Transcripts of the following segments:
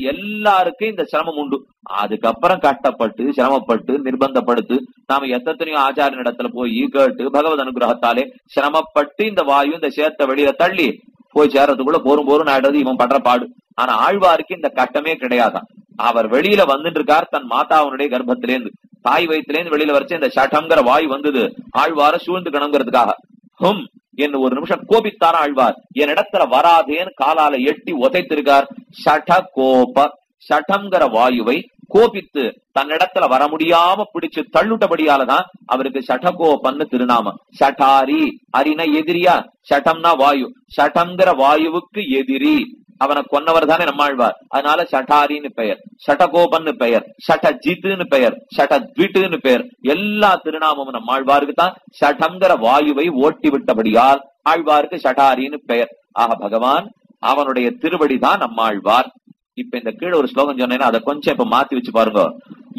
எல்லாருக்கும் இந்த சிரமம் உண்டு. அதுக்கப்புறம் கஷ்டப்பட்டு சிரமப்பட்டு நிர்பந்தப்படுத்து நாம எத்தனையோ ஆச்சாரிய இடத்துல போய் கேட்டு பகவத் அனுகிரகத்தாலே சிரமப்பட்டு இந்த வாயு இந்த சேத்த வெளியில தள்ளி போய் சேர்றதுக்குள்ள போரும் போரும் ஆயிடுறது இவன் படுற பாடு. ஆனா ஆழ்வாருக்கு இந்த கட்டமே கிடையாதான். அவர் வெளியில வந்துட்டு இருக்கார் தன் மாதாவனுடைய கர்ப்பத்திலேருந்து தாய் வயிற்றுலேருந்து வெளியில வரைச்சு இந்த சட்டம்ங்கிற வாயு வந்தது. ஆழ்வார சூழ்ந்துக்கணுங்கிறதுக்காக ஹும். என்று ஒரு நிமிஷம் கோபித்தார ஆழ்வார் என் இடத்துல வராதேன்னு காலால எட்டி உதைத்திருக்கார் சட கோப சடங்கிற வாயுவை கோபித்து தன்னிடத்துல வர முடியாம பிடிச்சு தள்ளுட்டபடியாலதான் அவருக்கு சடகோபன்னு திருநாமம். சட்டாரி அரினா எதிரியா? சட்டம்னா வாயு. ஷடம்ங்கிற வாயுவுக்கு எதிரி. அவனை கொன்னவர் தானே நம்மாழ்வார் அதனால ஷடாரின்னு பெயர் ஷடகோபன்னு பெயர் ஷடஜித்துன்னு பெயர் ஷடத்விட்டுன்னு பெயர் எல்லா திருநாமமும் நம்மாழ்வாருக்கு தான். ஷடம்ங்கிற வாயுவை ஓட்டி விட்டபடியால் ஆழ்வாருக்கு ஷடாரின்னு பெயர். ஆக பகவான் அவனுடைய திருவடி தான் நம்மாழ்வார் இப்ப இந்த கீழே ஒரு ஸ்லோகம் சொன்னேன்னா அதை கொஞ்சம் இப்ப மாத்தி வச்சு பாருங்க.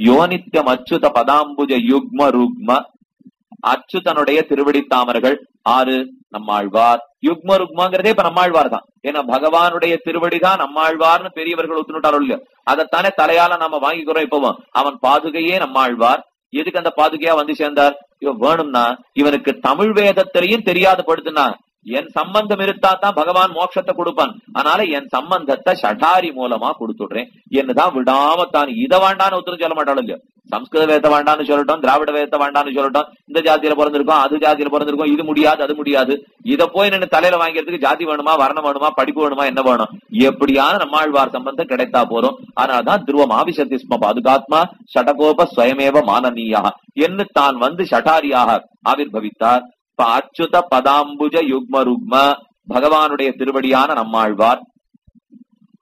யோனித்யம் அச்சுத பதாம்புஜ யுக்ம ருக்ம அச்சுதனுடைய திருவடி தாமர்கள் ஆறு நம்மாழ்வார். யுக்ம ருக்மங்கிறதே இப்ப நம்மாழ்வார் தான். ஏன்னா பகவானுடைய திருவடிதான் நம்மாழ்வார்னு பெரியவர்கள் ஒத்துனுட்டாரோ இல்லையோ. அதைத்தானே தலையால நாம வாங்கிக்கிறோம் இப்பவும். அவன் பாதுகையே நம்மாழ்வார். எதுக்கு அந்த பாதுகையா வந்து சேர்ந்தார்? இவன் வேணும்னா இவனுக்கு தமிழ் வேதத்திலையும் தெரியாத படுத்துனா என் சம்பந்தம் இருந்தா தான் பகவான் மோட்சத்தை கொடுப்பான். அதனால என் சம்பந்தத்தை ஷடாரி மூலமா கொடுத்துடுறேன். என்னதான் விடாம தான் இதை வேண்டான்னு ஒருத்தரும் சொல்ல மாட்டாலும் இல்லையோ? சம்ஸ்கிருத வேதத்தை வேண்டான்னு சொல்லட்டும் திராவிட வேதத்தை வேண்டான்னு சொல்லட்டும் இந்த ஜாதியில பிறந்திருக்கோம் அது ஜாதியில பிறந்திருக்கோம் இது முடியாது அது முடியாது. இதை போய் நின்று தலையில வாங்கிறதுக்கு ஜாதி வேணுமா வர்ணம் வேணுமா படிப்பு வேணுமா என்ன வேணும்? எப்படியான நம்மாழ்வார் சம்பந்தம் கிடைத்தா போறோம் அதனால்தான் துருவம் ஆவிசத்திஸ்ம பாதுகாத்மா ஷடகோப ஸ்வயமேவ மானனீயா. என்று தான் வந்து ஷடாரியாக ஆவிர்வவித்தார். இப்ப அச்சுத பதாம்புஜ யுக்ம ருக்ம பகவானுடைய திருவடியான நம்மாழ்வார்.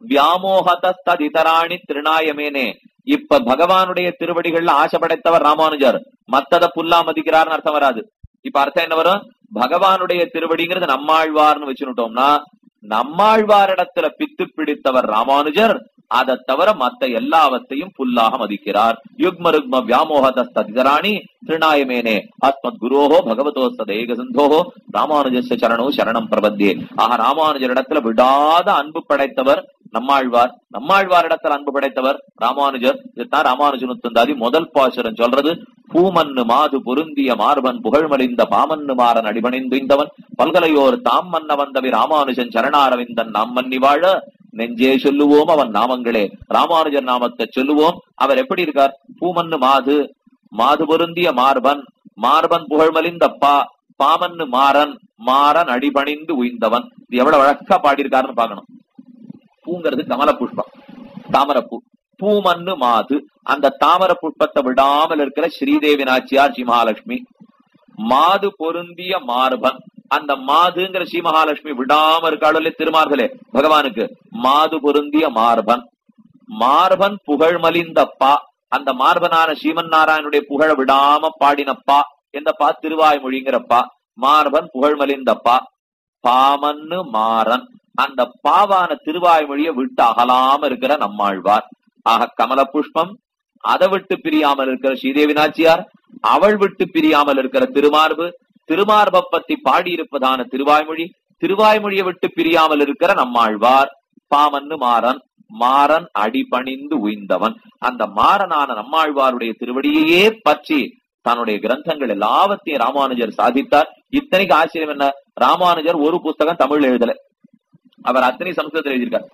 வியாமோகதஸ்ததிதராணி திருநாயமேனே. இப்ப பகவானுடைய திருவடிகள்ல ஆசை படைத்தவர் ராமானுஜர். மத்தத புல்லா மதிக்கிறார்னு அர்த்தம் வராது. இப்ப அர்த்தம் என்ன வரும்? பகவானுடைய திருவடிங்கிறது நம்மாழ்வார்னு வச்சுட்டோம்னா நம்மாழ்வாரிடத்துல பித்து பிடித்தவர் ராமானுஜர் அதை தவிர மத்த எல்லாவற்றையும் புல்லாக மதிக்கிறார். யுக்ம ருக்ம வியாமோகதஸ்ததிதராணி திருநாயமேனே. ஆத்மத் குரோஹோ பகவதோ சதேக சிந்தோஹோ ராமானுஜ சரணோ சரணம் பிரபந்தே ஆக ராமானுஜர் இடத்துல விடாத அன்பு படைத்தவர் நம்மாழ்வார். நம்மாழ்வார் இடத்துல அன்பு படைத்தவர் ராமானுஜர். இதுதான் ராமானுஜனுத்தந்தாதி முதல் பாசுரம் சொல்றது. பூமன்னு மாது பொருந்திய மார்பன் புகழ்மறிந்த பாமன்னு மாறன் அடிபணிந்துய்ந்தவன் பல்கலையோர் தாம் மன்ன வந்தவி ராமானுஜன் சரணாரவிந்தன் நாம் மன்னி வாழ. நெஞ்சே சொல்லுவோம் அவன் நாமங்களே. ராமானுஜர் நாமத்தை சொல்லுவோம். அவர் எப்படி இருக்கார்? பூமன்னு மாது மாது பொருந்திய மார்பன் மார்பன் புகழ்மலிந்தப்பா பாமன்னு மாறன் மாறன் அடிபணிந்து உய்ந்தவன். இது எவ்வளவு அழகா பாடியிருக்காருன்னு பாக்கணும் பூங்கிறது கமல புஷ்பம் தாமரப்பூ. பூமன்னு மாது அந்த தாமர புஷ்பத்தை விடாமல் இருக்கிற ஸ்ரீதேவி நாச்சியார் ஸ்ரீ மகாலட்சுமி. மாது பொருந்திய மார்பன் அந்த மாதுங்கிற ஸ்ரீ மகாலட்சுமி விடாம இருக்காளே திருமார்களே பகவானுக்கு. மாது பொருந்திய மார்பன். மார்பன் புகழ் மலிந்த பா. அந்த மார்பனான ஸ்ரீமன் நாராயணுடைய புகழ விடாம பாடினப்பா எந்த பா. திருவாய்மொழிங்கிறப்பா மார்பன் புகழ் மலிந்தப்பா பாமன்னு மாறன். அந்த பாவான திருவாய்மொழியை விட்டு அகலாம இருக்கிற நம்மாழ்வார். ஆக கமல புஷ்பம் அதை விட்டு பிரியாமல் இருக்கிற ஸ்ரீதேவி நாச்சியார் அவள் விட்டு பிரியாமல் இருக்கிற திருமார்பு திருமார்பப்பத்தி பாடியிருப்பதான திருவாய்மொழி திருவாய்மொழியை விட்டு பிரியாமல் இருக்கிற நம்மாழ்வார் பாமன்னு மாறன் மாறன் அடிபணிந்து உய்ந்தவன். அந்த மாறனான நம்மாழ்வாருடைய திருவடியையே பற்றி தன்னுடைய கிரந்தங்கள் எல்லாவற்றையும் ராமானுஜர் சாதித்தார். இத்தனைக்கு ஆச்சரியம் என்ன? ராமானுஜர் ஒரு புஸ்தகம் தமிழ் எழுதல. அவர் அத்தனை சமஸ்கிருதத்தில் எழுதியிருக்கார்.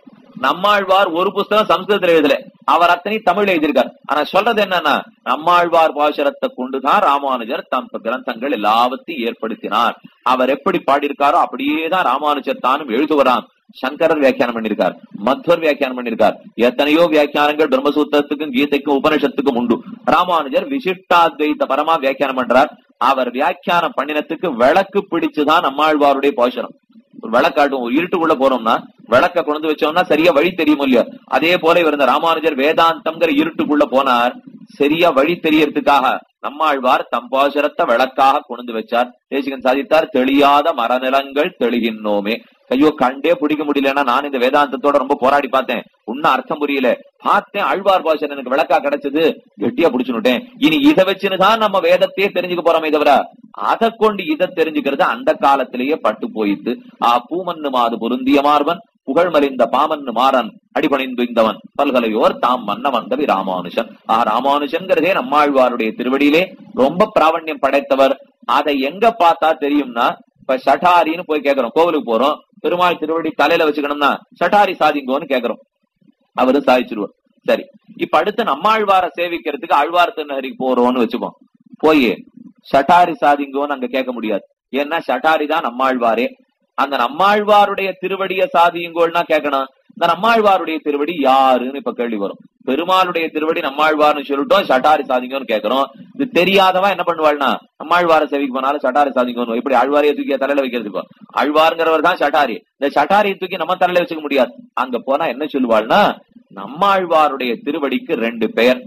நம்மாழ்வார் ஒரு புஸ்தகம் சம்ஸ்கிருதத்தில் எழுதல. அவர் அத்தனை தமிழ் எழுதியிருக்கார். ஆனா சொல்றது என்னன்னா நம்மாழ்வார் பாசுரத்தை கொண்டுதான் ராமானுஜர் தம் கிரந்தங்கள் எல்லாவற்றையும் ஏற்படுத்தினார். அவர் எப்படி பாடியிருக்காரோ அப்படியேதான் ராமானுஜர் தானும் எழுதுவராம். சங்கரர் வியாக்கியானம் பண்ணிருக்கார் மத்வர் வியாக்கியானம் பண்ணிருக்கார் எத்தனையோ வியாக்கியானங்கள் பிரம்மசூத்திரத்துக்கும் கீதைக்கும் உபனிஷத்துக்கும் உண்டு. ராமானுஜர் விசிஷ்டாத்வைத பரமா வியாக்கியானம் பண்றார். அவர் வியாக்கியானம் பண்ணினத்துக்கு விளக்கு பிடிச்சுதான் நம்மாழ்வாருடைய பாசுரம். ஒரு விளக்காட்டும் ஒரு இருட்டுக்குள்ள போறோம்னா விளக்க கொண்டு வச்சோம்னா சரியா வழி தெரியும் இல்லையோ? அதே போல இவர் இந்த ராமானுஜர் வேதாந்தம்ங்கிற இருட்டுக்குள்ள போனார். சரியா வழி தெரியறதுக்காக நம்மாழ்வார் தம்பாசுரத்தை விளக்காக கொண்டு வச்சார். தேசிகன் சாதித்தார் தெளியாத மரநிலங்கள் தெளிகின்றோமே. ஐயோ கண்டே பிடிக்க முடியலன்னா நான் இந்த வேதாந்தத்தோட ரொம்ப போராடி பார்த்தேன். உன்ன அர்த்தம் புரியல. பார்த்தேன் ஆழ்வார் பாஷன் எனக்கு விளக்கா கிடைச்சது. கெட்டியா புடிச்சுனுட்டேன் இனி இதை வச்சுன்னுதான் நம்ம வேதத்தையே தெரிஞ்சுக்க போறோமே தவிர அதை கொண்டு இதை தெரிஞ்சுக்கிறது அந்த காலத்திலேயே பட்டு போயிட்டு ஆ பூமன்னு மாது பொருந்திய மார்பன் புகழ்மறிந்த பாமன் மாறன் அடிபணிந்துய்ந்தவன். பல்கலையோர் தாம் மன்ன வந்தவி ராமானுஜன் ஆ ராமானுஜன்கிறதே நம்மாழ்வாருடைய திருவடியிலே ரொம்ப பிராவண்யம் படைத்தவர். அதை எங்க பார்த்தா தெரியும்னா இப்ப சட்டாரின்னு போய் கேக்குறோம். கோவிலுக்கு போறோம். பெருமாள் திருவடி தலையில வச்சுக்கணும்னா சட்டாரி சாதிங்கோன்னு கேக்குறோம். அவரு சாதிச்சிருவார். சரி இப்ப அடுத்து நம்மாழ்வார சேவிக்கிறதுக்கு ஆழ்வார் திருநகரிக்கு போறோம்னு வச்சுக்கோம் போய் சட்டாரி சாதிங்கோன்னு அங்க கேட்க முடியாது. ஏன்னா சட்டாரி தான் நம்மாழ்வாரே. அந்த நம்மாழ்வாருடைய திருவடிய சாதியுங்கோள்னா கேட்கணும் இந்த நம்மாழ்வாருடைய திருவடி யாருன்னு இப்ப கேள்வி வரும். பெருமாளுடைய திருவடி நம்மாழ்வார்னு சொல்லிட்டோம் சட்டாரி சாதிங்கன்னு கேட்கிறோம் இது தெரியாதவா என்ன பண்ணுவாள்னா நம்மாழ்வார சேவிக்கு போனாலும் சட்டாரி சாதிங்கன்னு. இப்படி ஆழ்வாரைய தூக்கிய தலையில வைக்கிறதுக்கு ஆழ்வாருங்கிறவர் தான் சட்டாரி. இந்த சட்டாரியை தூக்கி நம்ம தலையில வச்சுக்க முடியாது. அங்க போனா என்ன சொல்லுவாள்னா நம்மாழ்வாருடைய திருவடிக்கு ரெண்டு பெயர்.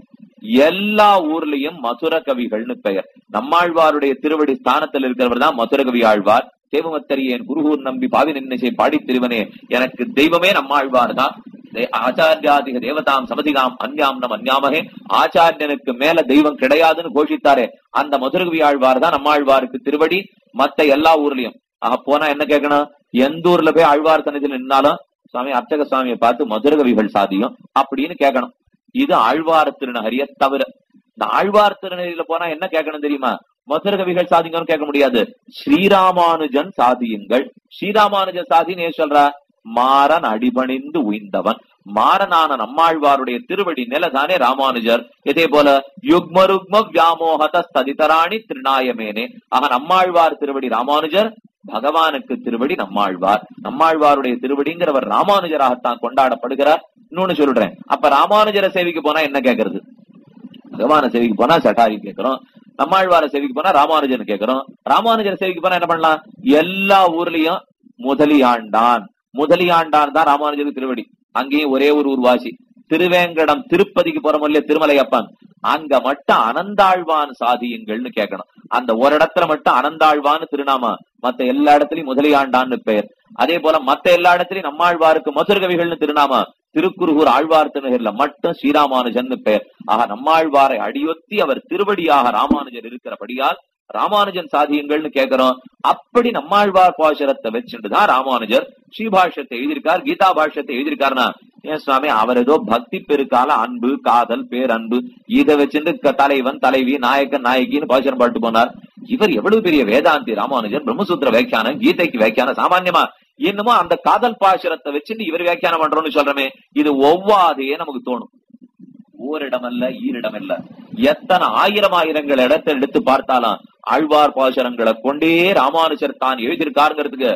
எல்லா ஊர்லயும் மதுர கவிகள்னு பெயர். நம்மாழ்வாருடைய திருவடி ஸ்தானத்தில் இருக்கிறவர் தான் மதுர கவி ஆழ்வார். தேவமத்தரியேன் குருகூர் நம்பி பாவி நின்னிசை பாடி திருவனே எனக்கு தெய்வமே நம்மாழ்வார்தான் ஆச்சாரியாதிக தேவதாம் சமதிகாம் அந்யாம் நம் அந்யாமகே ஆச்சாரியனுக்கு மேல தெய்வம் கிடையாதுன்னு கோஷித்தாரே. அந்த மதுரகவி ஆழ்வார் தான் நம்மாழ்வாருக்கு திருவடி மத்த எல்லா ஊர்லயும். ஆக போனா என்ன கேட்கணும் எந்த ஊர்ல போய் ஆழ்வார் சன்னதியில் நின்னாலும் சுவாமி அர்ச்சக சுவாமியை பார்த்து மதுரகவிகள் சாதியும் அப்படின்னு கேட்கணும் இது ஆழ்வார் திருநகரிய தவிர. இந்த ஆழ்வார் திருநகரியில போனா என்ன கேட்கணும் தெரியுமா? மதுர கவிகள் சாதிங்கன்னு கேட்க முடியாது. ஸ்ரீராமானுஜன் சாதியுங்கள். ஸ்ரீராமானுஜன் சாதின்னு ஏன் மாறன் அடிபணிந்து உய்ந்தவன். மாறனான நம்மாழ்வாருடைய திருவடி நிலதானே ராமானுஜர். இதே போல யுக்மருக்ம வியாமோகத ஸ்ததிதராணி திருநாயமேனே. ஆக நம்மாழ்வார் திருவடி ராமானுஜர் பகவானுக்கு திருவடி நம்மாழ்வார். நம்மாழ்வாருடைய திருவடிங்கிறவர் ராமானுஜராகத்தான் கொண்டாடப்படுகிறார். இன்னொன்னு சொல்றேன். அப்ப ராமானுஜரை சேவிக்கு போனா என்ன கேக்குறது? பகவான சேவிக்கு போனா சட்டாரி கேக்குறோம். நம்மாழ்வார சேவிக்கு போனா ராமானுஜன் கேக்குறோம். ராமானுஜன் சேவிக்கு போனா என்ன பண்ணலாம்? எல்லா ஊர்லயும் முதலியாண்டான் முதலியாண்டான் தான் ராமானுஜருக்கு திருவடி. அங்கேயும் ஒரே ஒரு ஊர்வாசி. திருவேங்கடம் திருப்பதிக்கு போறோம் இல்லையா திருமலையப்பன். அங்க மட்டும் அனந்தாழ்வான் சாதியுங்கள்னு கேட்கணும் அந்த ஒரு இடத்துல மட்டும் அனந்தாழ்வான்னு திருநாமா. மத்த எல்லா இடத்துலயும் முதலியாண்டான்னு பெயர் அதே போல மத்த எல்லா இடத்துலயும் நம்மாழ்வாருக்கு மதுரகவிகள்னு திருநாமா. திருக்குறுகூர் ஆழ்வார் திருநகர்ல மட்டும் ஸ்ரீராமானுஜன் பெயர். ஆக நம்மாழ்வாரை அடியொத்தி அவர் திருவடியாக ராமானுஜர் இருக்கிறபடியால் ராமானுஜன் சாதியங்கள்னு கேக்குறோம். அப்படி நம்மாழ்வார் பாசுரத்தை வச்சுட்டுதான் ராமானுஜர் ஸ்ரீபாஷ்யத்தை எழுதியிருக்கார் கீதா பாஷ்யத்தை எழுதியிருக்காருனா ஏன் சுவாமி அவர் ஏதோ பக்தி பெருக்கால அன்பு காதல் பேரன்பு இதை வச்சுட்டு தலைவன் தலைவி நாயக்கன் நாயகின்னு பாசுரம் பாட்டு போனார். இவர் எவ்வளவு பெரிய வேதாந்தி ராமானுஜர் பிரம்மசூத்திர வியாக்கியானம் கீதைக்கு வியாக்கியானம் சாமான்யமா என்னமோ அந்த காதல் பாசுரத்தை வச்சுட்டு இவர் வியாக்கியானம் பண்றோம்னு சொல்றமே இது ஒவ்வாதையே நமக்கு தோணும். ஓரிடமல்ல ஈரிடமல்ல. எத்தனை ஆயிரம் ஆயிரங்கள் இடத்தை எடுத்து பார்த்தாலும் ஆழ்வார் பாசுரங்களை கொண்டே ராமானுஜர் தான் எழுதியிருக்காருங்கிறதுக்கு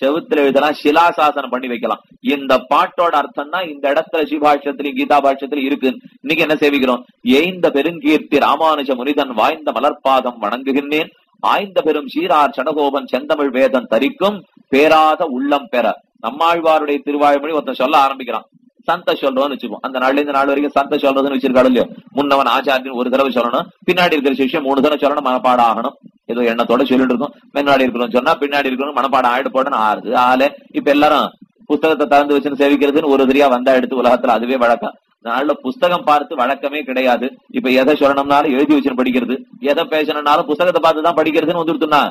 செவுத்துல எழுதலாம் சிலாசாசனம் பண்ணி வைக்கலாம். இந்த பாட்டோட அர்த்தம் தான் இந்த இடத்துல சிவபாஷ்யத்திலையும் கீதா பாஷ்யத்திலும் இருக்கு. இன்னைக்கு என்ன சேவிக்கிறோம்? எய்ந்த பெருங்கீர்த்தி ராமானுஜ முனிதன் வாய்ந்த மலர்பாதம் வணங்குகின்றேன். ஆய்ந்த பெரும் சீரார் சடகோபன் செந்தமிழ் வேதம் தரிக்கும் பேராத உள்ளம் பெற. நம்மாழ்வாருடைய திருவாழ்மொழி ஒருத்தன் சொல்ல ஆரம்பிக்கிறான். சந்த சொல்றோம்னு வச்சுக்கோம் அந்த நாள்ல இருந்து நாள் வரைக்கும் சந்த சொல்றதுன்னு வச்சிருக்காಳು இல்லையோ? முன்னவன் ஆச்சாரியன் ஒரு தடவை சொல்லணும். பின்னாடி இருக்கிற சிஷ்யம் மூணு தடவை சொல்லணும். மனப்பாடாகணும் ஏதோ எண்ணத்தோட சொல்லிட்டு இருக்கோம் முன்னாடி இருக்கிறோம் சொன்னா பின்னாடி இருக்கணும் மனப்பாடம் ஆயிட போடணும் ஆறுது. ஆளு இப்ப எல்லாரும் புத்தகத்தை திறந்து வச்சுன்னு சேவிக்கிறதுன்னு ஒரு தெரியா வந்தா எடுத்து உலகத்துல அதுவே வழக்கம். நாள்ல புஸ்தகம் பார்த்து வழக்கமே கிடையாது. இப்ப எதை சொல்லணும்னாலும் எழுதி வச்சுன்னு படிக்கிறது. எதை பேசணும்னாலும் புஸ்தகத்தை பார்த்து தான் படிக்கிறதுன்னு வந்துருத்துனா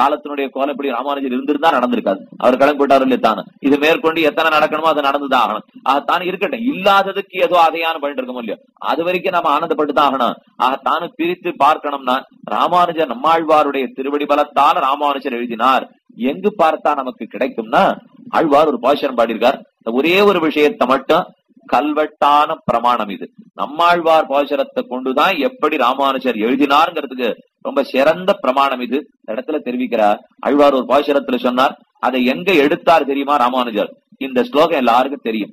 காலத்தினுடைய கோலப்படி ராமானுஜர் இருந்திருந்தா நடந்திருக்காது. அவர் கிளம்பி போயிட்டாரு இது மேற்கொண்டு எத்தனை நடக்கணுமோ அது நடந்துதான் ஆகணும். ஆகத்தான் இருக்கட்டும். இல்லாததுக்கு ஏதோ அதையான பண்ணிட்டு இருக்கோம் இல்லையோ? அது வரைக்கும் நம்ம ஆனந்தப்பட்டு தான் ஆகணும். ஆகத்தானு பிரித்து பார்க்கணும்னா ராமானுஜர் நம்மாழ்வாருடைய திருவடி பலத்தால ராமானுஜர் எழுதினார். எங்கு பார்த்தா நமக்கு கிடைக்கும்னா ஆழ்வார் ஒரு பாஷரம் பாடியிருக்கார். ஒரே ஒரு விஷயத்தை மட்டும் கல்வெட்டான பிரமாணம் இது. நம்மாழ்வார் பாசுரத்தை கொண்டுதான் எப்படி ராமானுஜர் எழுதினாருங்கிறதுக்கு ரொம்ப சிறந்த பிரமாணம் இது. இந்த இடத்துல தெரிவிக்கிறார். அழ்வார் ஒரு பாசுரத்துல சொன்னார் அதை எங்க எடுத்தார் தெரியுமா ராமானுஜர்? இந்த ஸ்லோகம் எல்லாருக்கும் தெரியும்.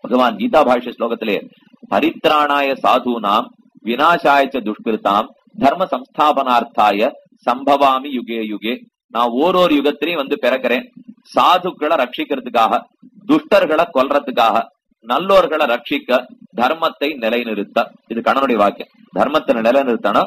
பகவான் கீதா பாஷ்ய ஸ்லோகத்திலே பரித்ராணாய சாதுனாம் வினாசாயச்ச துஷ்கிருதாம் தர்ம சம்ஸ்தாபனார்த்தாய சம்பவாமி யுகே யுகே. நான் ஓரோரு யுகத்திலையும் வந்து பிறக்கிறேன். சாதுக்களை ரட்சிக்கிறதுக்காக துஷ்டர்களை கொல்றதுக்காக நல்லோர்களை ரட்சிக்க தர்மத்தை நிலைநிறுத்த. இது கணனுடைய வாக்கியம். தர்மத்தை நிலைநிறுத்தனா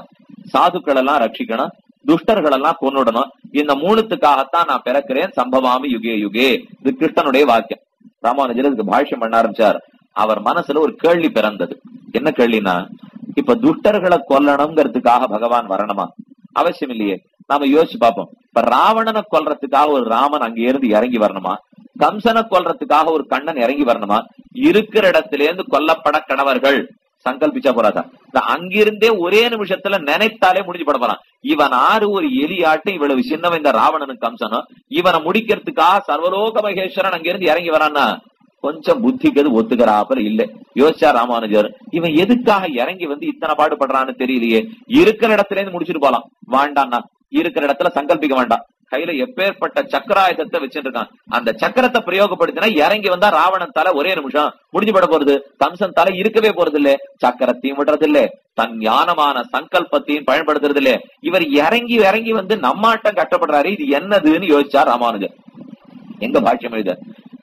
சாதுக்கள் எல்லாம் ரட்சிக்கணும் துஷ்டர்கள் எல்லாம் கொன்னுடணும் இந்த மூணுத்துக்காகத்தான் நான் பிறக்கிறேன். சம்பவாமி யுகே யுகே. இது கிருஷ்ணனுடைய வாக்கியம். ராமானுஜர் இதுக்கு பாஷ்யம் பண்ண ஆரம்பிச்சார். அவர் மனசுல ஒரு கேள்வி பிறந்தது. என்ன கேள்வினா இப்ப துஷ்டர்களை கொல்லணுங்கிறதுக்காக பகவான் வரணுமா? அவசியம் இல்லையே. நாம யோசிச்சு பார்ப்போம். இப்ப ராவணனை கொல்றதுக்காக ஒரு ராமன் அங்க இருந்து இறங்கி வரணுமா? கம்சனை கொல்றதுக்காக ஒரு கண்ணன் இறங்கி வரணுமா? இருக்கிற இடத்திலேருந்து கொல்லப்பட கணவர்கள். சங்கல்பிச்சா போறாதா? இந்த அங்கிருந்தே ஒரே நிமிஷத்துல நினைத்தாலே முடிஞ்சு பட போறான். இவன் ஆறு ஒரு எலியாட்டம் இவ்வளவு சின்னவன் இந்த ராவணனுக்கு அம்சனும் இவனை முடிக்கிறதுக்காக சர்வலோக மகேஸ்வரன் அங்கிருந்து இறங்கி வரான்னா? கொஞ்சம் புத்திக்கு அது ஒத்துக்கிறாப்புல இல்ல. யோசிச்சா ராமானுஜர் இவன் எதுக்காக இறங்கி வந்து இத்தனை பாடுபடுறான்னு தெரியலையே. இருக்கிற இடத்துல இருந்து முடிச்சிட்டு போலாம். வாண்டான்னா இருக்கிற இடத்துல சங்கல்பிக்க வேண்டாம். கையில எப்பேற்பட்ட சக்கராயுதத்தை வச்சுட்டு இருக்கான் அந்த சக்கரத்தை பிரயோகப்படுத்தினா இறங்கி வந்தா ராவணன் தலை ஒரே நிமிஷம். முடிஞ்சு பட போறது. கம்சன் தலை இருக்கவே போறது இல்ல சக்கரத்தையும் விடுறது இல்ல தன் ஞானமான சங்கல்பத்தையும் பயன்படுத்துறது இல்ல இவர் இறங்கி இறங்கி வந்து நம்மாட்டம் கட்டப்படுறாரு. இது என்னதுன்னு யோசிச்சா ராமானுஜர். எங்க பாஷ்யம் எழுத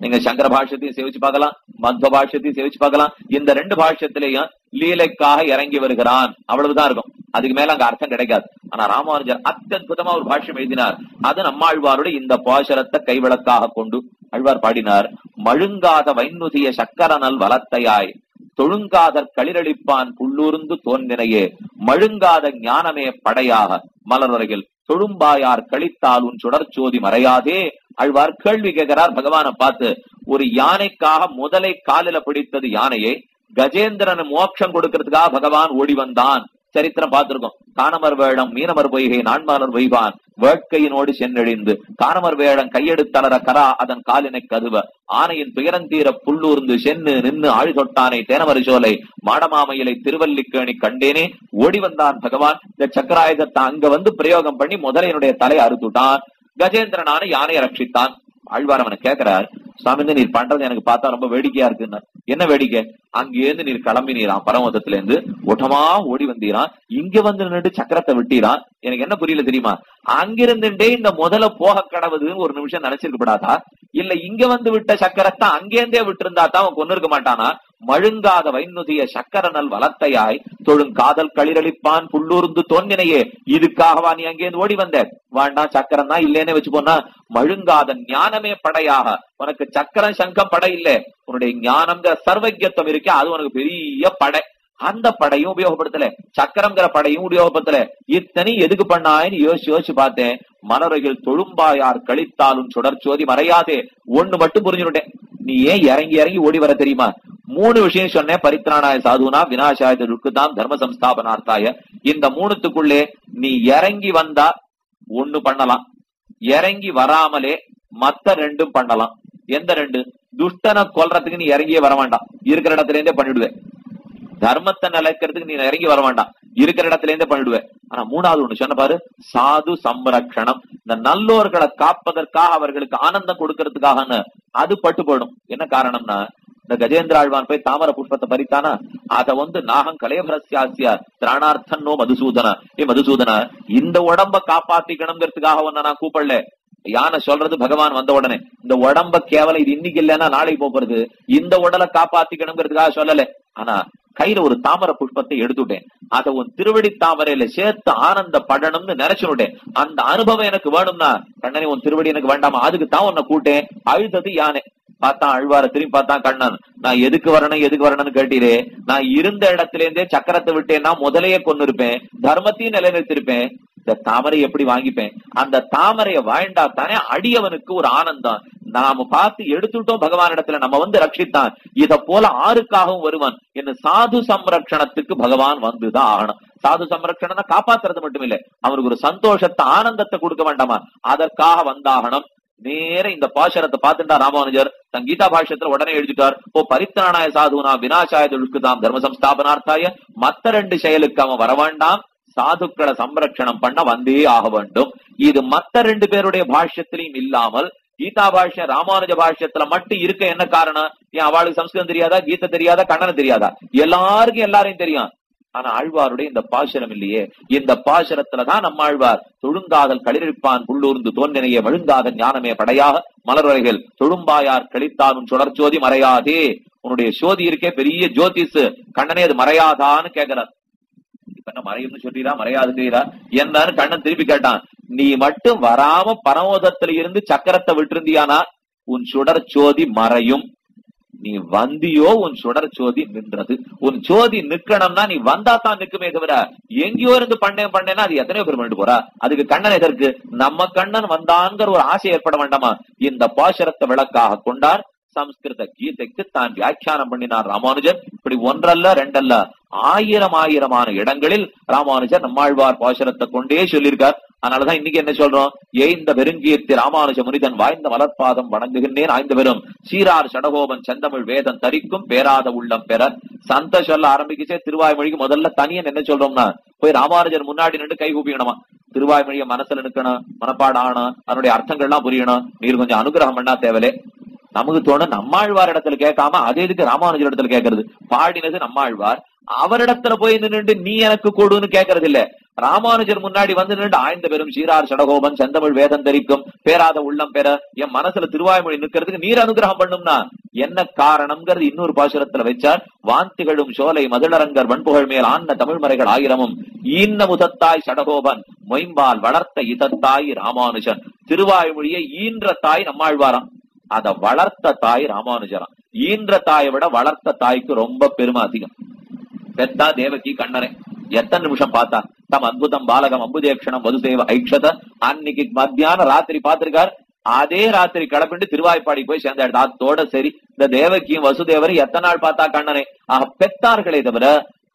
நீங்க சங்கர பாஷ்யத்தையும் சேவிச்சு பார்க்கலாம். மத்வ பாஷ்யத்தையும் சேவிச்சு பார்க்கலாம். இந்த ரெண்டு பாஷ்யத்திலையும் லீலைக்காக இறங்கி வருகிறான். அவ்வளவுதான் இருக்கும். அதுக்கு மேல அங்க அர்த்தம் கிடைக்காது. ஆனா ராமானுஜர் அத்தியுதமா ஒரு பாஷ்யம் எழுதினார். அது நம்மாழ்வாருடைய இந்த பாசரத்தை கைவிளக்காக கொண்டு ஆழ்வார் பாடினார். மழுங்காத வைநுதிய சக்கரநல் வலத்தையாய் தொழுங்காதற் களிரளிப்பான் புள்ளூர்ந்து தோன்றினையே மழுங்காத ஞானமே படையாக மலருலகில் தொழும்பாயார் கழித்தால் உன் சுடர்ச்சோதி மறையாதே அழ்வார் கேள்வி கேட்கிறார் பகவானை பார்த்து. ஒரு யானைக்காக முதலை காலில பிடித்தது யானையை கஜேந்திரன் மோட்சம் கொடுக்கிறதுக்காக பகவான் ஓடி வந்தான். சரித்திரம் பார்த்திருக்கோம். காணமர் வேடம் மீனமர் பொய்கை நான்மாலர் பொய்வான் வேட்கையினோடு சென்றெழிந்து காணமர் வேடம் கையெடுத்தளர கரா அதன் காலினை கதுவ. ஆனையின் துயரந்தீர புல்லூர்ந்து சென்னு நின்னு ஆழி தொட்டானை தேனமரு சோலை. மாடமாமையிலை திருவல்லிக்கேணி கண்டேனே ஓடி வந்தான் பகவான். இந்த சக்கராயுதத்தை அங்க வந்து பிரயோகம் பண்ணி முதலையனுடைய தலை அறுத்துட்டான். கஜேந்திரனான யானையை ரட்சித்தான். ஆழ்வார் அவனை கேட்கிறார் சுவாமி நீர் பண்றது எனக்கு பார்த்தா ரொம்ப வேடிக்கையா இருக்குன்னு. என்ன வேடிக்கை? அங்கேருந்து நீர் கிளம்பினீரான் பரமதத்துல இருந்து ஒட்டமா ஓடி வந்தீரான் இங்க வந்து நின்று சக்கரத்தை விட்டீரான் எனக்கு என்ன புரியல தெரியுமா? அங்கிருந்துட்டே இந்த முதல்ல போக கடவுதுன்னு ஒரு நிமிஷம் நினைச்சிருக்கப்படாதா? இல்ல இங்க வந்து விட்ட சக்கரத்தை அங்கேருந்தே விட்டிருந்தா தான் அவன் கொண்டு இருக்க மாட்டானா? மழுங்காத வைநுதிய சக்கரநல் வளத்தையாய் தொழும் காதல் களிரளிப்பான் புல்லூர்ந்து தோன்றினையே. இதுக்காகவா நீ அங்கேருந்து ஓடி வந்த? வேண்டாம் சக்கரம் தான் இல்லேன்னு வச்சு போனா மழுங்காத ஞானமே படையாக. உனக்கு சக்கரம் சங்கம் படை இல்ல. உன்னுடைய ஞானம்ங்கிற சர்வஜத்துவம் இருக்கே அது உனக்கு பெரிய படை. அந்த படையும் உபயோகப்படுத்தல. சக்கரங்கிற படையும் உபயோகப்படுத்தல. இத்தனை எதுக்கு பண்ணாயின்னு யோசிச்சு யோசிச்சு பார்த்தேன். மலரையில் தொழும்பாயார் கழித்தாலும் சுடர்ச்சோதி மறையாதே. ஒண்ணு மட்டும் புரிஞ்சுட்டேன் நீ ஏன் இறங்கி இறங்கி ஓடி வர தெரியுமா? மூணு விஷயம் சொன்னேன். பரித்ராணாய சாதுனா வினாசாய தான் தர்ம சம்ஸ்தாபனார்த்தாய இந்த மூணுத்துக்குள்ளே நீ இறங்கி வந்தா ஒண்ணு பண்ணலாம். இறங்கி வராமலே மத்த ரெண்டும் பண்ணலாம். எந்த ரெண்டு? துஷ்டனை கொல்றதுக்கு நீ இறங்கியே வர வேண்டாம். இருக்கிற இடத்துல இருந்தே பண்ணிடுவேன் தர்மத்தை நிலைக்கிறதுக்கு நீ இறங்கி வர வேண்டாம். இருக்கிற இடத்துல இருந்தே பண்ணிடுவேன் ஆனா மூணாவது ஒண்ணு சொன்ன பாரு சாது சம்ரக்ஷணம். இந்த நல்லோர்களை காப்பதற்காக அவர்களுக்கு ஆனந்தம் கொடுக்கறதுக்காக அது பட்டு போயிடும். என்ன காரணம்னா இந்த கஜேந்திர ஆழ்வான் போய் தாமர புஷ்பத்தை பறித்தானா? அத வந்து நாகம் கலேபரஸ்யாசிய திராணார்த்தன்னோ மதுசூதன. ஏ மதுசூதன இந்த உடம்ப காப்பாத்திக்கணுங்கிறதுக்காக ஒன்ன நான் கூப்பிடல. யானை சொல்றது பகவான் வந்த உடனே இந்த உடம்ப கேவலம் இது இன்னைக்கு இல்லைன்னா நாளைக்கு போறது. இந்த உடலை காப்பாத்திக்கணுங்கிறதுக்காக சொல்லல. ஆனா கையில ஒரு தாமர புஷ்பத்தை எடுத்துட்டேன். அதை உன் திருவடி தாமரையில சேர்த்து ஆனந்த படணும்னு நினைச்சுட்டேன் அந்த அனுபவம் எனக்கு வேணும்னா கண்ணனே உன் திருவடி எனக்கு வேண்டாமா? அதுக்கு தான் உன்னை கூட்டேன் அழுதது யானை. பார்த்தான் அழ்வார திரும்பி பார்த்தான் கண்ணன். நான் எதுக்கு வரணும் எதுக்கு வரணும்னு கேட்டீரே நான் இருந்த இடத்துல இருந்தே சக்கரத்தை விட்டேன்னா முதலையே கொண்டு இருப்பேன் தர்மத்தையும் நிலைநிறுத்திருப்பேன் இந்த தாமரை எப்படி வாங்கிப்பேன்? அந்த தாமரைய வாழ்ந்தா தானே அடியவனுக்கு ஒரு ஆனந்தம். நாம பார்த்து எடுத்துட்டோம் பகவான் இடத்துல நம்ம வந்து ரட்சித்தான். இத போல ஆருக்காகவும் வருவான். என்ன சாது சம்ரக்ஷணத்துக்கு பகவான் வந்துதான் ஆகணும். சாது சம்ரக்ஷணம் காப்பாத்துறது மட்டும் இல்ல அவனுக்கு ஒரு சந்தோஷத்தை ஆனந்தத்தை கொடுக்க வேண்டாமா? அதற்காக வந்தாகணும். நேர இந்த பாசரத்தை பார்த்துட்டா ராமானுஜர் தன் கீதா பாஷ்யத்துல உடனே எழுதிட்டார் ஓ பரித்தானாய சாதுனா வினாசாய துஷ்குதாம் தர்ம சம்ஸ்தாபனார்த்தாய மத்த ரெண்டு செயலுக்கு அவன் வர வேண்டாம் சாதுக்களை சம்ரட்சணம் பண்ண வந்தே ஆக வேண்டும். இது மத்த ரெண்டு பேருடைய பாஷ்யத்திலையும் இல்லாமல் கீதா பாஷ்யம் ராமானுஜ பாஷ்யத்துல மட்டும் இருக்க என்ன காரணம்? ஏன் அவளுக்கு சம்ஸ்கிருதம் தெரியாதா கீதை தெரியாதா கண்ணனம் தெரியாதா? எல்லாருக்கும் எல்லாரையும் தெரியும். ஆனா ஆழ்வாருடைய இந்த பாசனம் இல்லையே. இந்த பாசனத்துலதான் நம்மாழ்வார் தொழுங்காதல் களிரிப்பான் புள்ளூர்ந்து தோன்றினைய மழுங்காத ஞானமே படையாக. மலர்வரைகள் தொழும்பாயார் கழித்தாலும் சுடர்ச்சோதி மறையாதே. உன்னுடைய சோதி இருக்கே பெரிய ஜோதிஷ் கண்ணனே அது மறையாதான்னு கேட்கிறார். இப்ப என்ன மறையும்னு சொல்றீரா? மறையாதுங்கிறீரா? என்னன்னு கண்ணன் திருப்பி கேட்டான். நீ மட்டும் வராம பரமோதத்துல இருந்து சக்கரத்தை விட்டு இருந்தியானா உன் சுடர் சோதி மறையும். நீ வந்தியோ உன் சுடர் சோதி நின்றது. உன் சோதி நிக்கணும்னா நீ வந்தா தான் நிக்குமே தவிர எங்கேயோ இருந்து பண்ணேன் பண்ணேன்னா அது எத்தனையோ பேர் பண்ணிட்டு போறா? அதுக்கு கண்ணன் எதற்கு? நம்ம கண்ணன் வந்தான்ங்கிற ஒரு ஆசை ஏற்பட வேண்டாமா? இந்த பாசரத்தை விளக்காக கொண்டார். சம்ஸ்கிருத கீதைக்கு தான் வியாக்கியானம் பண்ணினார் ராமானுஜர். இப்படி ஒன்றல்ல ரெண்டல்ல ஆயிரம் ஆயிரமான இடங்களில் ராமானுஜர் நம்மாழ்வார் பாசுரத்தை கொண்டே சொல்லியிருக்கார். அதனாலதான் இன்னைக்கு என்ன சொல்றோம்? ஏய்ந்த பெருங்கீர்த்தி ராமானுஜ முனிதன் வாய்ந்த மலர்பாதம் வணங்குகின்றேன் ஆய்ந்த பெரும் சீரார் சடகோபன் செந்தமிழ் வேதம் தரிக்கும் பேராத உள்ளம் பெற. சந்த சொல்ல ஆரம்பிக்கச்சே திருவாய்மொழிக்கு முதல்ல தனியன் என்ன சொல்றோம்னா போய் ராமானுஜர் முன்னாடி நின்று கை கூப்பிக்கணுமா? திருவாய்மொழியை மனசுல நிற்கணும் மனப்பாடான அதனுடைய அர்த்தங்கள்லாம் புரியணும். நீர் கொஞ்சம் அனுகிரகம் பண்ணா தேவலே நமக்கு தோணும் நம்மாழ்வார் இடத்துல கேட்காம அதே இதுக்கு ராமானுஜர் இடத்துல கேட்கறது? பாடினது நம்மாழ்வார். அவரிடத்துல போய் நின்று நீ எனக்கு கொடுன்னு கேட்கறது இல்ல. ராமானுஜர் முன்னாடி வந்து நின்று ஆய்ந்த பெரும் சீரார் சடகோபன் செந்தமிழ் வேதம் தெரிக்கும் பேராத உள்ளம் பெற என் மனசுல திருவாய்மொழி நிக்கிறதுக்கு நீர் அனுகிரகம் பண்ணும்னா என்ன காரணம்ங்கிறது இன்னொரு பாசுரத்துல வச்சார். வாந்திகளும் சோலை மதுளரங்கர் வன்புகழ் மேல் ஆன்ன தமிழ் மறைகள் ஆயிரமும். ஈன்ன முதத்தாய் சடகோபன் மொயம்பால் வளர்த்த இதத்தாய் ராமானுஜன். திருவாய்மொழியை ஈன்ற தாய் நம்மாழ்வாராம். அத வளர்த்த தாய் ராமானுஜரம் ஈன்ற தாயை விட வளர்த்த தாய்க்கு ரொம்ப பெருமை அதிகம். பெத்தா தேவகி கண்ணனை எத்தனை நிமிஷம் பார்த்தா? தம் அற்புதம் பாலகம் அம்புஜேக்ஷணம் வதுசேவ ஐக்ஷத. அன்னைக்கு மத்தியான ராத்திரி பார்த்திருக்காரு. அதே ராத்திரி கிளப்பிட்டு திருவாய்ப்பாடி போய் சேர்ந்தாடு அதோட சரி. இந்த தேவகியும் வசுதேவரும் எத்தனை நாள் பார்த்தா கண்ணனை ஆக பெத்தார்களே தவிர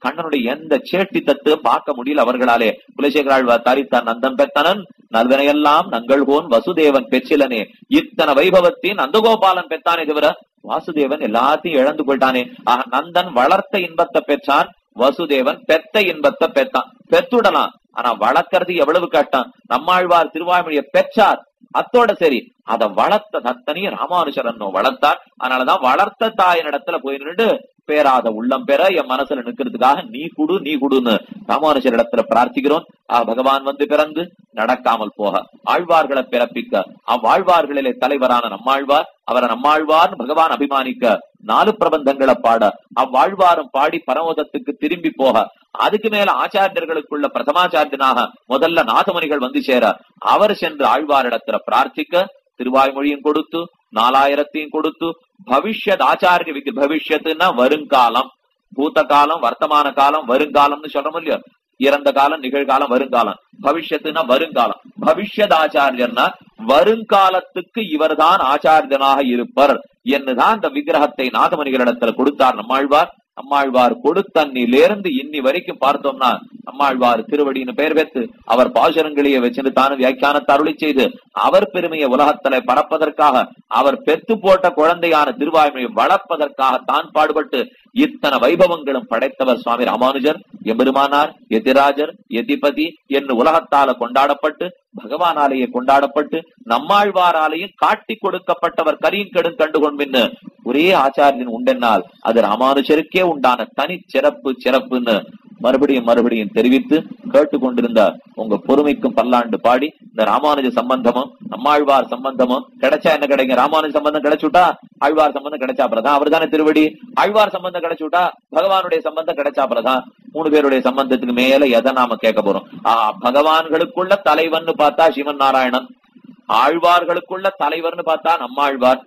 கண்ணனுடைய எந்த சேட்டி தத்து பார்க்க முடியல அவர்களாலே. குலசேகராழ்வார் தாரித்தான் நந்தன் பெத்தனன் நல்வினையெல்லாம் நங்கள்கோன் வசுதேவன் பெச்சிலனே. இத்தனை வைபவத்தின் நந்தகோபாலன் பெத்தானே தவிர வாசுதேவன் எல்லாத்தையும் இழந்து போயிட்டானே. ஆக நந்தன் வளர்த்த இன்பத்தை பெற்றான் வசுதேவன் பெத்த இன்பத்தை பெத்தான். பெத்துடலாம். ஆனா வளர்க்கறது எவ்வளவு கஷ்டம்? நம்மாழ்வார் திருவாய்மொழியை பெற்றார். அத்தோட சரி அத வளர்த்த தத்தனையும் ராமானுஷரன் வளர்த்தார். அதனாலதான் வளர்த்த தாயின் இடத்துல போய் நின்று பேராத உள்ளம் பெற என் மனசுல நிக்கிறதுக்காக நீ குடு நீ குடுன்னு ராமானுஷர் இடத்துல பிரார்த்திக்கிறோம். பகவான் வந்து பிறந்து நடக்காமல் போக. ஆழ்வார்களை பிறப்பிக்க. அவ்வாழ்வார்களிலே தலைவரான நம்மாழ்வார் அவரை நம்மாழ்வார் பகவான் அபிமானிக்க நாலு பிரபந்தங்களை பாட. அவ்வாழ்வாரும் பாடி பரமோதத்துக்கு திரும்பி போக. அதுக்கு மேல ஆச்சாரியர்களுக்குள்ள பிரதமாச்சாரியனாக முதல்ல நாதமணிகள் வந்து சேர அவர் சென்று ஆழ்வாரிடத்துல பிரார்த்திக்க திருவாய்மொழியும் கொடுத்து நாலாயிரத்தையும் கொடுத்து பவிஷ்யத் ஆச்சாரிய விக்கு பவிஷ்யத்துன்னா வருங்காலம். பூத்த காலம் வர்த்தமான காலம் வருங்காலம்னு சொல்றோம் இல்லையோ? இறந்த காலம் நிகழ்காலம் வருங்காலம். பவிஷ்யத்துனா வருங்காலம். பவிஷ்யத் ஆச்சாரியர்னா வருங்காலத்துக்கு இவர்தான் ஆச்சாரியனாக இருப்பர். என்னதான் இந்த விக்கிரகத்தை நாதமணிகளிடத்துல கொடுத்தார் நம்மாழ்வார். அம்மாழ்வார் கொடுத்தன்னிலிருந்து இன்னி வரைக்கும் பார்த்தோம்னா அம்மாழ்வார் திருவடின்னு பெயர் பெற்று அவர் பாசுரங்களையே வச்சிருந்து தானும் வியாக்கியானத்தை அருளி செய்து அவர் பெருமையை உலகத்தில பரப்பதற்காக அவர் பெத்து போட்ட குழந்தையான திருவாய்மையை வளர்ப்பதற்காக தான் பாடுபட்டு இத்தனை வைபவங்களும் படைத்தவர் சுவாமி ராமானுஜர் எம்பெருமானார் எதிராஜர் எதிபதி என்று உலகத்தால கொண்டாடப்பட்டு பகவானாலேயே கொண்டாடப்பட்டு நம்மாழ்வாராலேயும் காட்டி கொடுக்கப்பட்டவர் கரியும் கெடும் கண்டு கொண்டின்னு ஒரே ஆச்சாரியன் உண்டென்னால் அது ராமானுஜருக்கே உண்டான தனி சிறப்பு சிறப்புன்னு மறுபடியும் மறுபடியும் தெரிவித்து கேட்டு கொண்டிருந்தார் உங்க பொறுமைக்கும் பல்லாண்டு பாடி இந்த ராமானுஜ சம்பந்தமும் நம்மாழ்வார் சம்பந்தமும் கிடைச்சா என்ன கிடைக்கும்? ராமானுஜ சம்பந்தம் கிடைச்சுட்டா ஆழ்வார் சம்பந்தம் கிடைச்சா பிரதான் அவர் தானே திருவடி? ஆழ்வார் சம்பந்தம் கிடைச்சுட்டா பகவானுடைய சம்பந்தம் கிடைச்சா பிரதான் மூணு பேருடைய சம்பந்தத்துக்கு மேல எதை நாம கேட்க போறோம்? ஆஹ் பகவான்களுக்குள்ள தலைவன் பார்த்தா சிவன் நாராயணன். ஆழ்வார்களுக்குள்ள தலைவர்னு பார்த்தா நம்மாழ்வார்.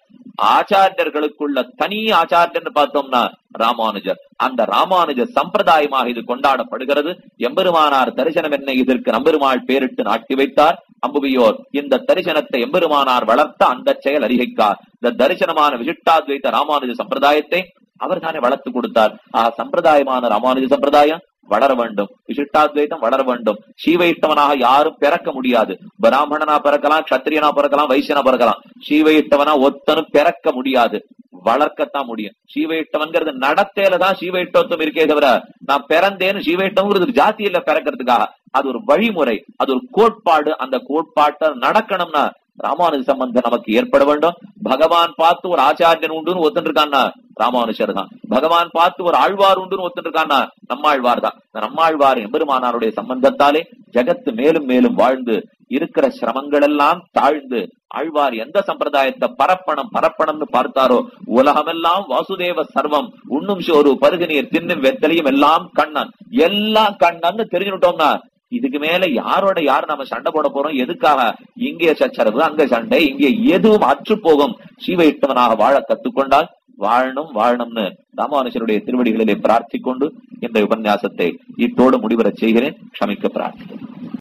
ஆச்சாரியர்களுக்குள்ள தனி ஆச்சாரியன்னு பார்த்தோம்னா ராமானுஜர். அந்த ராமானுஜர் சம்பிரதாயமாக இது கொண்டாடப்படுகிறது. எம்பெருமானார் தரிசனம் என்ன இதற்கு நம்பெருமாள் பேரிட்டு நாட்டி வைத்தார். அம்புவியோர் இந்த தரிசனத்தை எம்பெருமானார் வளர்த்த அந்த செயல் அறிகைக்கார். இந்த தரிசனமான விசிஷ்டாத்வைத்த ராமானுஜ சம்பிரதாயத்தை அவர் தானே வளர்த்து கொடுத்தார். ஆ சம்பிரதாயமான ராமானுஜ சம்பிரதாயம். வளர வேண்டும். விசிஷ்டாத்வைத்தம் வளர வேண்டும். சீவைஷ்டவனாக யாரும் பிறக்க முடியாது. பிராமணனா பிறக்கலாம் கத்திரியனா பிறக்கலாம் வைசியனா பிறக்கலாம். சீவையிட்டவனா ஒத்தனும் பிறக்க முடியாது. வளர்க்கத்தான் முடியும். சீவையிட்டவன்கிறது நடத்தையில தான் சீவையிட்டத்துவம் இருக்கே தவிர நான் பிறந்தேன்னு சீவையிட்டவங்கிறது ஜாதி இல்ல பிறக்கிறதுக்காக. அது ஒரு வழிமுறை அது ஒரு கோட்பாடு. அந்த கோட்பாட்டை நடக்கணும்னா ராமானுஜ சம்பந்தம் நமக்கு ஏற்பட வேண்டும். பகவான் பார்த்து ஒரு ஆச்சாரியன் உண்டுன்னு ஒத்துட்டு இருக்கான்னா ராமானுஷர் தான் பகவான் பார்த்து ஒரு ஆழ்வார் உண்டுன்னு ஒத்துட்டு இருக்கான்னா நம்மாழ்வார் தான் இந்த நம்மாழ்வார் எம்பெருமானாருடைய சம்பந்தத்தாலே ஜகத்து மேலும் மேலும் வாழ்ந்து இருக்கிற சிரமங்கள் எல்லாம் தாழ்ந்து ஆழ்வார் எந்த சம்பிரதாயத்தை பரப்பணம் பரப்பணம்னு பார்த்தாரோ உலகமெல்லாம் வாசுதேவ சர்வம் உண்ணும் சோறு பருகு நீர் தின்னும் வெத்தலையும் எல்லாம் கண்ணன். எல்லாம் கண்ணன்னு தெரிஞ்சுட்டோம்னா இதுக்கு மேல யாரோட யார் நம்ம சண்டை போட போறோம்? எதுக்காக? இங்கே சச்சரவு அங்க சண்டை இங்கே எதுவும் அற்று போகும் சீவையிட்டவனாக வாழ கத்துக்கொண்டால் வாழணும் வாழணும்னு ராமானுஜருடைய திருவடிகளிலே பிரார்த்திக்கொண்டு இந்த உபன்யாசத்தை இத்தோடு முடிவரச் செய்கிறேன். க்ஷமிக்க பிரார்த்தி